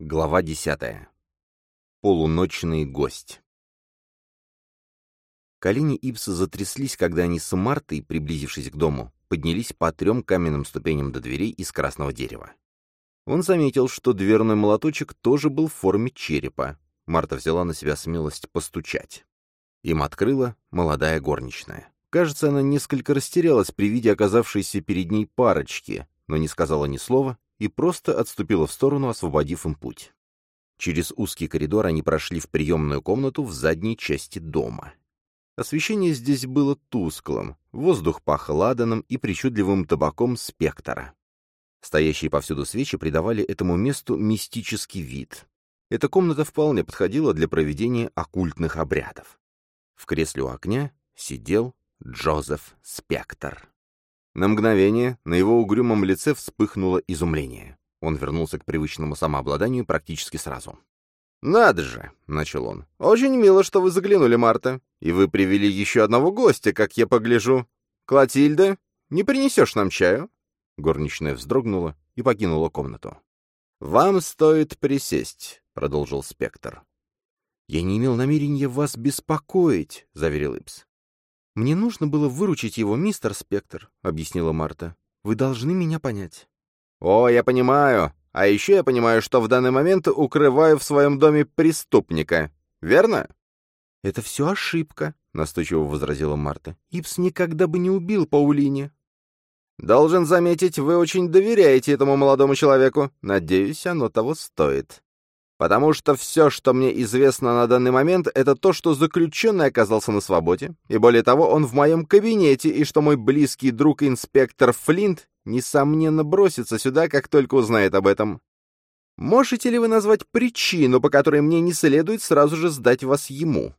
Глава десятая. Полуночный гость. Колени Ипса затряслись, когда они с Мартой, приблизившись к дому, поднялись по трем каменным ступеням до дверей из красного дерева. Он заметил, что дверной молоточек тоже был в форме черепа. Марта взяла на себя смелость постучать. Им открыла молодая горничная. Кажется, она несколько растерялась при виде оказавшейся перед ней парочки, но не сказала ни слова и просто отступила в сторону, освободив им путь. Через узкий коридор они прошли в приемную комнату в задней части дома. Освещение здесь было тусклым, воздух пах ладаном и причудливым табаком спектра. Стоящие повсюду свечи придавали этому месту мистический вид. Эта комната вполне подходила для проведения оккультных обрядов. В кресле у огня сидел Джозеф Спектр. На мгновение на его угрюмом лице вспыхнуло изумление. Он вернулся к привычному самообладанию практически сразу. «Надо же!» — начал он. «Очень мило, что вы заглянули, Марта. И вы привели еще одного гостя, как я погляжу. Клотильда, не принесешь нам чаю?» Горничная вздрогнула и покинула комнату. «Вам стоит присесть», — продолжил Спектр. «Я не имел намерения вас беспокоить», — заверил Ипс. «Мне нужно было выручить его, мистер Спектр», — объяснила Марта. «Вы должны меня понять». «О, я понимаю. А еще я понимаю, что в данный момент укрываю в своем доме преступника. Верно?» «Это все ошибка», — настойчиво возразила Марта. «Ипс никогда бы не убил Паулине». «Должен заметить, вы очень доверяете этому молодому человеку. Надеюсь, оно того стоит. Потому что все, что мне известно на данный момент, это то, что заключенный оказался на свободе, и более того, он в моем кабинете, и что мой близкий друг инспектор Флинт, несомненно, бросится сюда, как только узнает об этом. Можете ли вы назвать причину, по которой мне не следует сразу же сдать вас ему?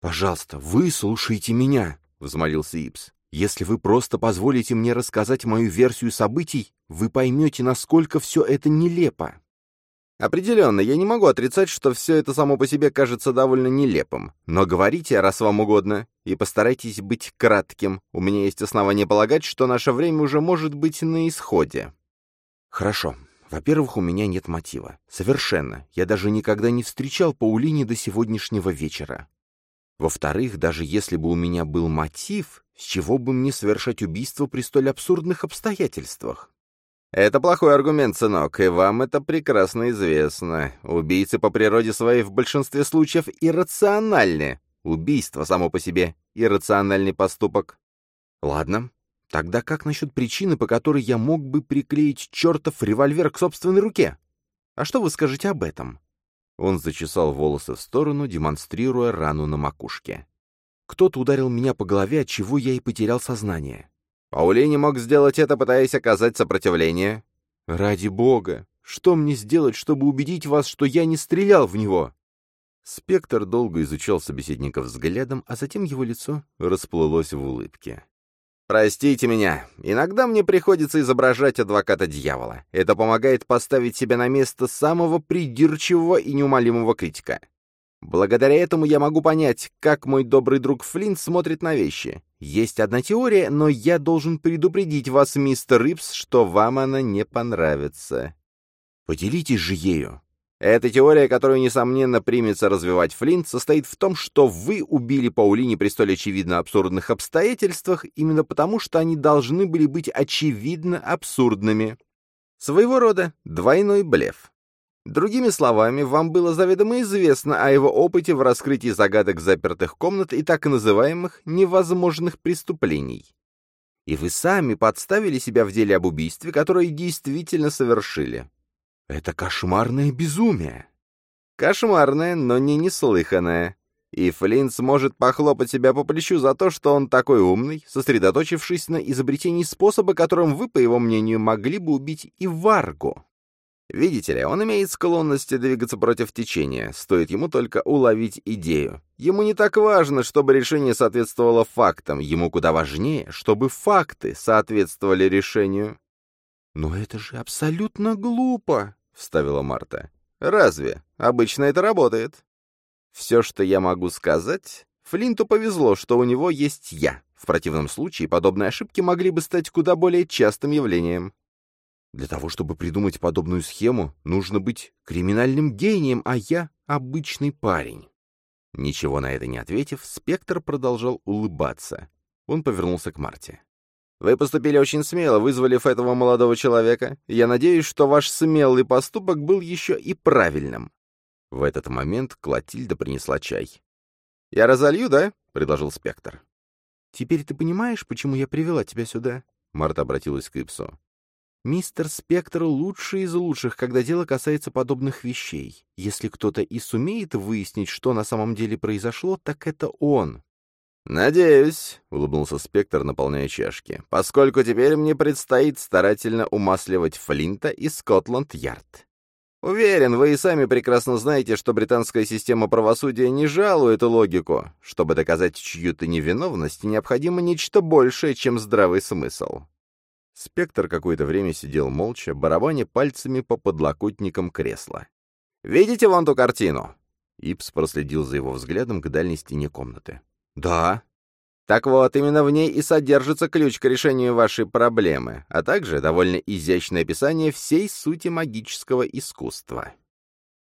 «Пожалуйста, выслушайте меня», — взмолился Ипс. «Если вы просто позволите мне рассказать мою версию событий, вы поймете, насколько все это нелепо». Определенно, я не могу отрицать, что все это само по себе кажется довольно нелепым. Но говорите, раз вам угодно, и постарайтесь быть кратким. У меня есть основания полагать, что наше время уже может быть на исходе. Хорошо. Во-первых, у меня нет мотива. Совершенно. Я даже никогда не встречал Паулини до сегодняшнего вечера. Во-вторых, даже если бы у меня был мотив, с чего бы мне совершать убийство при столь абсурдных обстоятельствах? «Это плохой аргумент, сынок, и вам это прекрасно известно. Убийцы по природе своей в большинстве случаев иррациональны. Убийство само по себе — иррациональный поступок». «Ладно. Тогда как насчет причины, по которой я мог бы приклеить чертов револьвер к собственной руке? А что вы скажете об этом?» Он зачесал волосы в сторону, демонстрируя рану на макушке. «Кто-то ударил меня по голове, от чего я и потерял сознание. Паулини мог сделать это, пытаясь оказать сопротивление. «Ради бога! Что мне сделать, чтобы убедить вас, что я не стрелял в него?» Спектр долго изучал собеседника взглядом, а затем его лицо расплылось в улыбке. «Простите меня. Иногда мне приходится изображать адвоката дьявола. Это помогает поставить себя на место самого придирчивого и неумолимого критика. Благодаря этому я могу понять, как мой добрый друг Флинт смотрит на вещи. Есть одна теория, но я должен предупредить вас, мистер Рипс, что вам она не понравится. Поделитесь же ею. Эта теория, которую, несомненно, примется развивать Флинт, состоит в том, что вы убили Паулини при столь очевидно абсурдных обстоятельствах именно потому, что они должны были быть очевидно абсурдными. Своего рода двойной блеф. Другими словами, вам было заведомо известно о его опыте в раскрытии загадок запертых комнат и так называемых невозможных преступлений. И вы сами подставили себя в деле об убийстве, которое действительно совершили. Это кошмарное безумие. Кошмарное, но не неслыханное. И Флинн сможет похлопать себя по плечу за то, что он такой умный, сосредоточившись на изобретении способа, которым вы, по его мнению, могли бы убить и Варгу. Видите ли, он имеет склонность двигаться против течения, стоит ему только уловить идею. Ему не так важно, чтобы решение соответствовало фактам, ему куда важнее, чтобы факты соответствовали решению. «Но это же абсолютно глупо», — вставила Марта. «Разве? Обычно это работает». «Все, что я могу сказать, Флинту повезло, что у него есть я. В противном случае подобные ошибки могли бы стать куда более частым явлением. Для того, чтобы придумать подобную схему, нужно быть криминальным гением, а я — обычный парень. Ничего на это не ответив, Спектр продолжал улыбаться. Он повернулся к Марте. «Вы поступили очень смело, вызволив этого молодого человека. Я надеюсь, что ваш смелый поступок был еще и правильным». В этот момент Клотильда принесла чай. «Я разолью, да?» — предложил Спектр. «Теперь ты понимаешь, почему я привела тебя сюда?» Марта обратилась к Ипсу. «Мистер Спектр лучший из лучших, когда дело касается подобных вещей. Если кто-то и сумеет выяснить, что на самом деле произошло, так это он». «Надеюсь», — улыбнулся Спектр, наполняя чашки, «поскольку теперь мне предстоит старательно умасливать Флинта и Скотланд-Ярд. Уверен, вы и сами прекрасно знаете, что британская система правосудия не жалует логику. Чтобы доказать чью-то невиновность, необходимо нечто большее, чем здравый смысл. Спектр какое-то время сидел молча, барабаня пальцами по подлокотникам кресла. «Видите вон ту картину?» Ипс проследил за его взглядом к дальней стене комнаты. «Да», так вот, именно в ней и содержится ключ к решению вашей проблемы, а также довольно изящное описание всей сути магического искусства.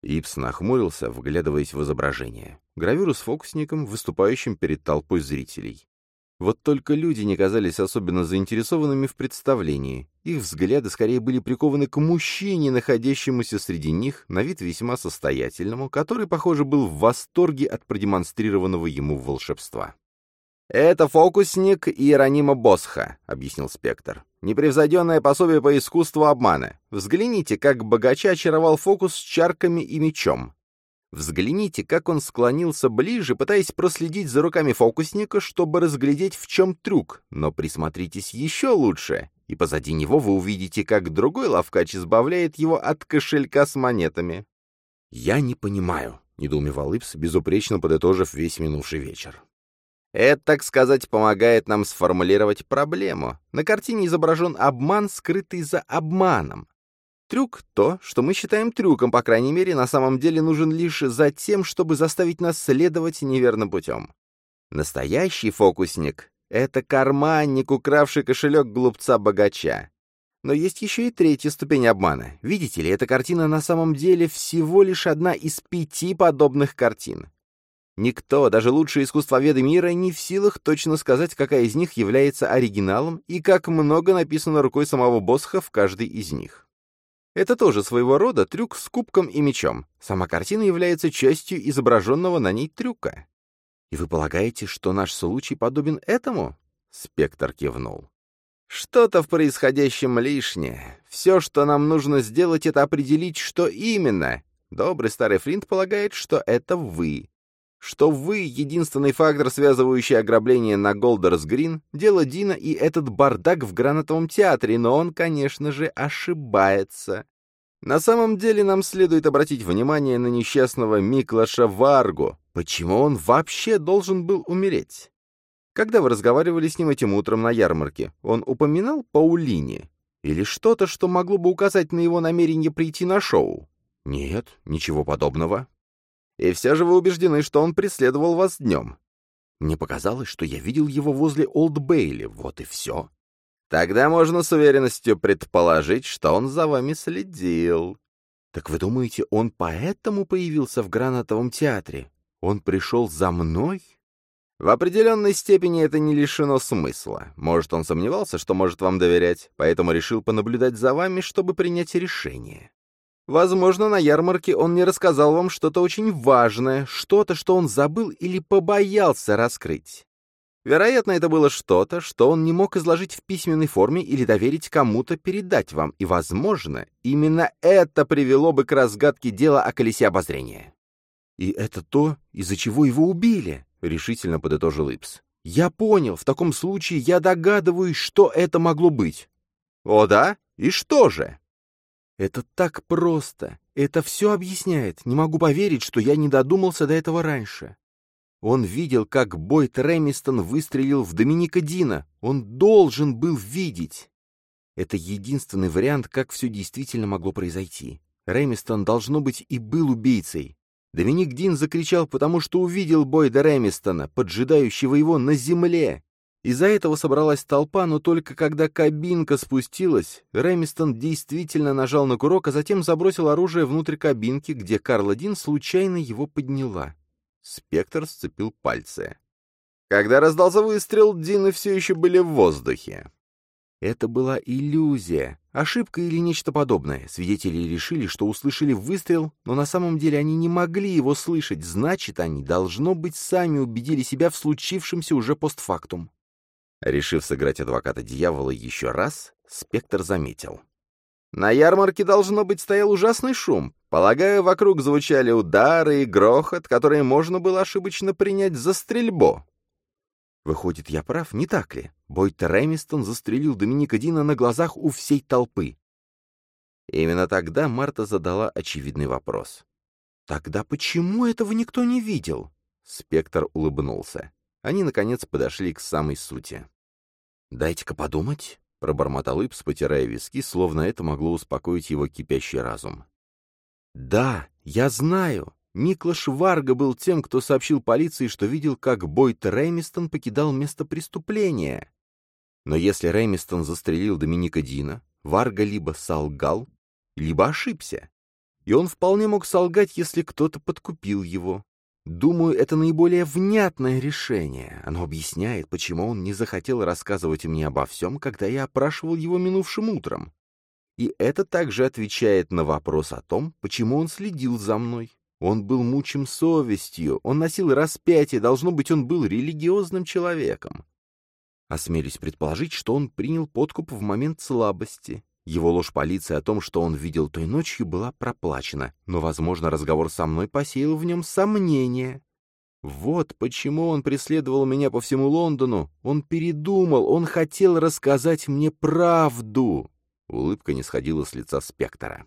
Ипс нахмурился, вглядываясь в изображение. Гравюру с фокусником, выступающим перед толпой зрителей. Вот только люди не казались особенно заинтересованными в представлении. Их взгляды скорее были прикованы к мужчине, находящемуся среди них, на вид весьма состоятельному, который, похоже, был в восторге от продемонстрированного ему волшебства. «Это фокусник Иеронима Босха», — объяснил Спектр. «Непревзойденное пособие по искусству обмана. Взгляните, как богача очаровал фокус с чарками и мечом. Взгляните, как он склонился ближе, пытаясь проследить за руками фокусника, чтобы разглядеть, в чем трюк. Но присмотритесь еще лучше, и позади него вы увидите, как другой ловкач избавляет его от кошелька с монетами». «Я не понимаю», — недоумевал Ипс, безупречно подытожив весь минувший вечер. Это, так сказать, помогает нам сформулировать проблему. На картине изображен обман, скрытый за обманом. Трюк — то, что мы считаем трюком, по крайней мере, на самом деле нужен лишь за тем, чтобы заставить нас следовать неверным путем. Настоящий фокусник — это карманник, укравший кошелек глупца-богача. Но есть еще и третья ступень обмана. Видите ли, эта картина на самом деле всего лишь одна из пяти подобных картин. Никто, даже лучшие искусствоведы мира, не в силах точно сказать, какая из них является оригиналом и как много написано рукой самого Босха в каждой из них. Это тоже своего рода трюк с кубком и мечом. Сама картина является частью изображенного на ней трюка. И вы полагаете, что наш случай подобен этому? Спектр кивнул. Что-то в происходящем лишнее. Все, что нам нужно сделать, это определить, что именно. Добрый старый Флинт полагает, что это вы что вы — единственный фактор, связывающий ограбление на Голдерс Грин, дело Дина и этот бардак в гранатовом театре, но он, конечно же, ошибается. На самом деле нам следует обратить внимание на несчастного Миклаша Варгу. Почему он вообще должен был умереть? Когда вы разговаривали с ним этим утром на ярмарке, он упоминал Паулине? Или что-то, что могло бы указать на его намерение прийти на шоу? Нет, ничего подобного. И все же вы убеждены, что он преследовал вас днем. Мне показалось, что я видел его возле Олд Бейли, вот и все. Тогда можно с уверенностью предположить, что он за вами следил. Так вы думаете, он поэтому появился в гранатовом театре? Он пришел за мной? В определенной степени это не лишено смысла. Может, он сомневался, что может вам доверять, поэтому решил понаблюдать за вами, чтобы принять решение. Возможно, на ярмарке он не рассказал вам что-то очень важное, что-то, что он забыл или побоялся раскрыть. Вероятно, это было что-то, что он не мог изложить в письменной форме или доверить кому-то передать вам, и, возможно, именно это привело бы к разгадке дела о колесе обозрения. «И это то, из-за чего его убили», — решительно подытожил Ипс. «Я понял, в таком случае я догадываюсь, что это могло быть». «О да? И что же?» Это так просто. Это все объясняет. Не могу поверить, что я не додумался до этого раньше. Он видел, как Бойт Ремистон выстрелил в Доминика Дина. Он должен был видеть. Это единственный вариант, как все действительно могло произойти. Ремистон, должно быть, и был убийцей. Доминик Дин закричал, потому что увидел Бойда Ремистона, поджидающего его на земле. Из-за этого собралась толпа, но только когда кабинка спустилась, Рэмистон действительно нажал на курок, а затем забросил оружие внутрь кабинки, где Карла Дин случайно его подняла. Спектр сцепил пальцы. Когда раздался выстрел, Дины все еще были в воздухе. Это была иллюзия, ошибка или нечто подобное. Свидетели решили, что услышали выстрел, но на самом деле они не могли его слышать, значит, они, должно быть, сами убедили себя в случившемся уже постфактум. Решив сыграть адвоката дьявола еще раз, Спектр заметил. На ярмарке, должно быть, стоял ужасный шум. Полагаю, вокруг звучали удары и грохот, которые можно было ошибочно принять за стрельбу. Выходит, я прав, не так ли? Бойт Ремистон застрелил Доминика Дина на глазах у всей толпы. Именно тогда Марта задала очевидный вопрос. «Тогда почему этого никто не видел?» Спектр улыбнулся. Они, наконец, подошли к самой сути. «Дайте-ка подумать», — пробормотал Ипс, потирая виски, словно это могло успокоить его кипящий разум. «Да, я знаю. Миклаш Варга был тем, кто сообщил полиции, что видел, как Бойт Реймистон покидал место преступления. Но если Реймистон застрелил Доминика Дина, Варга либо солгал, либо ошибся. И он вполне мог солгать, если кто-то подкупил его. Думаю, это наиболее внятное решение. Оно объясняет, почему он не захотел рассказывать мне обо всем, когда я опрашивал его минувшим утром. И это также отвечает на вопрос о том, почему он следил за мной. Он был мучим совестью, он носил распятие, должно быть, он был религиозным человеком. Осмелюсь предположить, что он принял подкуп в момент слабости. Его ложь полиции о том, что он видел той ночью, была проплачена, но, возможно, разговор со мной посеял в нем сомнения. Вот почему он преследовал меня по всему Лондону. Он передумал, он хотел рассказать мне правду. Улыбка не сходила с лица спектра.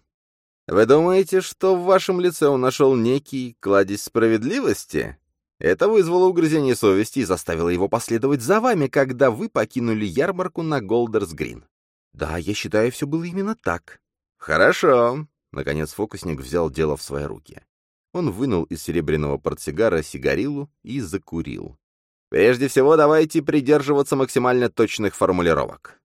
Вы думаете, что в вашем лице он нашел некий кладезь справедливости? Это вызвало угрызение совести и заставило его последовать за вами, когда вы покинули ярмарку на Голдерс-Грин. Да, я считаю, все было именно так. Хорошо. Наконец фокусник взял дело в свои руки. Он вынул из серебряного портсигара сигарилу и закурил. Прежде всего, давайте придерживаться максимально точных формулировок.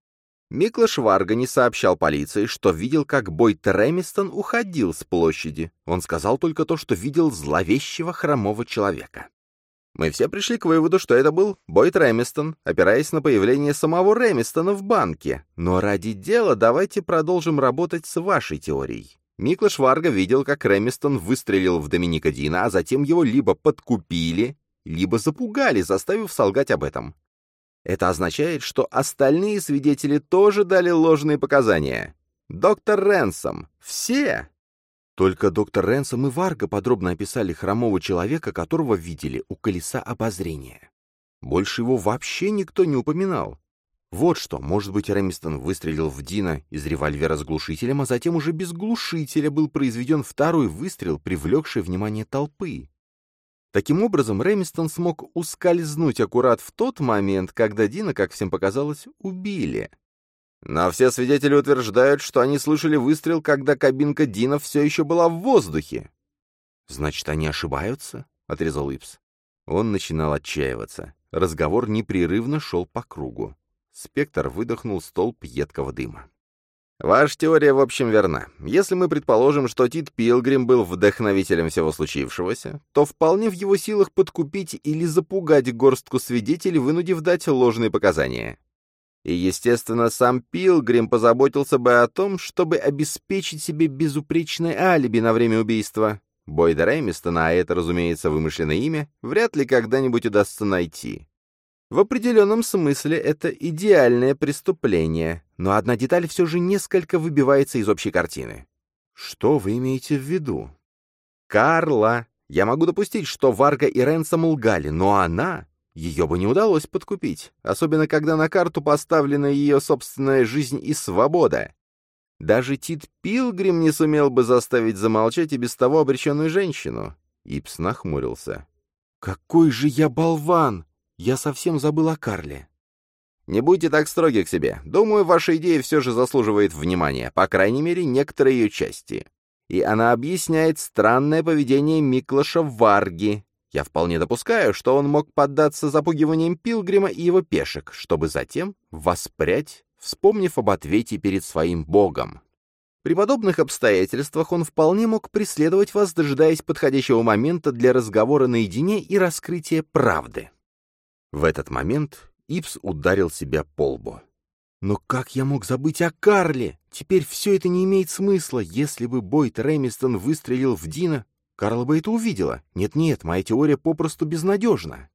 Миклаш Варга не сообщал полиции, что видел, как Бойт Ремистон уходил с площади. Он сказал только то, что видел зловещего хромого человека. Мы все пришли к выводу, что это был Бойт Ремистон, опираясь на появление самого Ремистона в банке. Но ради дела давайте продолжим работать с вашей теорией. Миклаш Варга видел, как Ремистон выстрелил в Доминика Дина, а затем его либо подкупили, либо запугали, заставив солгать об этом. Это означает, что остальные свидетели тоже дали ложные показания. Доктор Ренсом. Все. Только доктор Ренсом и Варга подробно описали хромого человека, которого видели у колеса обозрения. Больше его вообще никто не упоминал. Вот что, может быть, Рэмистон выстрелил в Дина из револьвера с глушителем, а затем уже без глушителя был произведен второй выстрел, привлекший внимание толпы. Таким образом, Рэмистон смог ускользнуть аккурат в тот момент, когда Дина, как всем показалось, убили. Но все свидетели утверждают, что они слышали выстрел, когда кабинка Дина все еще была в воздухе. «Значит, они ошибаются?» — отрезал Ипс. Он начинал отчаиваться. Разговор непрерывно шел по кругу. Спектр выдохнул столб едкого дыма. Ваша теория, в общем, верна. Если мы предположим, что Тит Пилгрим был вдохновителем всего случившегося, то вполне в его силах подкупить или запугать горстку свидетелей, вынудив дать ложные показания. И, естественно, сам Пилгрим позаботился бы о том, чтобы обеспечить себе безупречное алиби на время убийства. Бойда Рэмистона, а это, разумеется, вымышленное имя, вряд ли когда-нибудь удастся найти. В определенном смысле это идеальное преступление, но одна деталь все же несколько выбивается из общей картины. Что вы имеете в виду? Карла. Я могу допустить, что Варга и Ренсом лгали, но она... Ее бы не удалось подкупить, особенно когда на карту поставлена ее собственная жизнь и свобода. Даже Тит Пилгрим не сумел бы заставить замолчать и без того обреченную женщину. Ипс нахмурился. «Какой же я болван! Я совсем забыл о Карле. Не будьте так строги к себе. Думаю, ваша идея все же заслуживает внимания, по крайней мере, некоторые ее части. И она объясняет странное поведение Миклаша Варги. Я вполне допускаю, что он мог поддаться запугиваниям Пилгрима и его пешек, чтобы затем воспрять, вспомнив об ответе перед своим богом. При подобных обстоятельствах он вполне мог преследовать вас, дожидаясь подходящего момента для разговора наедине и раскрытия правды. В этот момент Ипс ударил себя по лбу. Но как я мог забыть о Карле? Теперь все это не имеет смысла. Если бы Бойт Рэмистон выстрелил в Дина, Карла бы это увидела. Нет-нет, моя теория попросту безнадежна.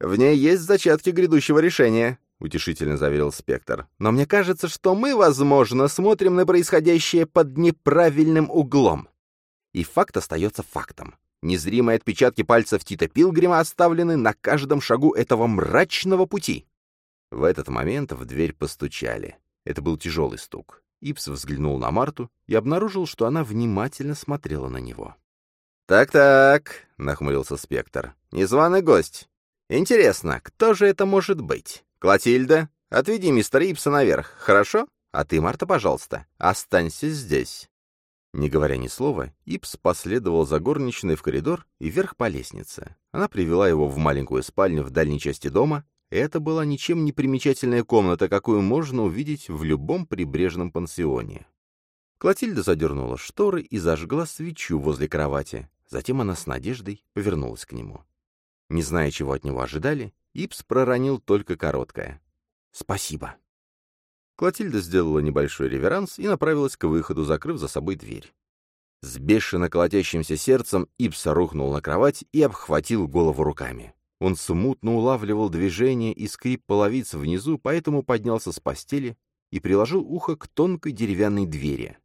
В ней есть зачатки грядущего решения, — утешительно заверил Спектр. «Но мне кажется, что мы, возможно, смотрим на происходящее под неправильным углом. И факт остается фактом. Незримые отпечатки пальцев Тита Пилгрима оставлены на каждом шагу этого мрачного пути». В этот момент в дверь постучали. Это был тяжелый стук. Ипс взглянул на Марту и обнаружил, что она внимательно смотрела на него. «Так-так», — нахмурился Спектр, — «незваный гость. Интересно, кто же это может быть? Клотильда, отведи мистера Ипса наверх, хорошо? А ты, Марта, пожалуйста, останься здесь». Не говоря ни слова, Ипс последовал за горничной в коридор и вверх по лестнице. Она привела его в маленькую спальню в дальней части дома. Это была ничем не примечательная комната, какую можно увидеть в любом прибрежном пансионе. Клотильда задернула шторы и зажгла свечу возле кровати. Затем она с надеждой повернулась к нему. Не зная, чего от него ожидали, Ипс проронил только короткое «Спасибо». Клотильда сделала небольшой реверанс и направилась к выходу, закрыв за собой дверь. С бешено колотящимся сердцем Ипс рухнул на кровать и обхватил голову руками. Он смутно улавливал движение и скрип половиц внизу, поэтому поднялся с постели и приложил ухо к тонкой деревянной двери.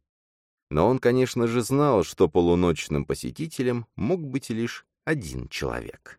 Но он, конечно же, знал, что полуночным посетителем мог быть лишь один человек.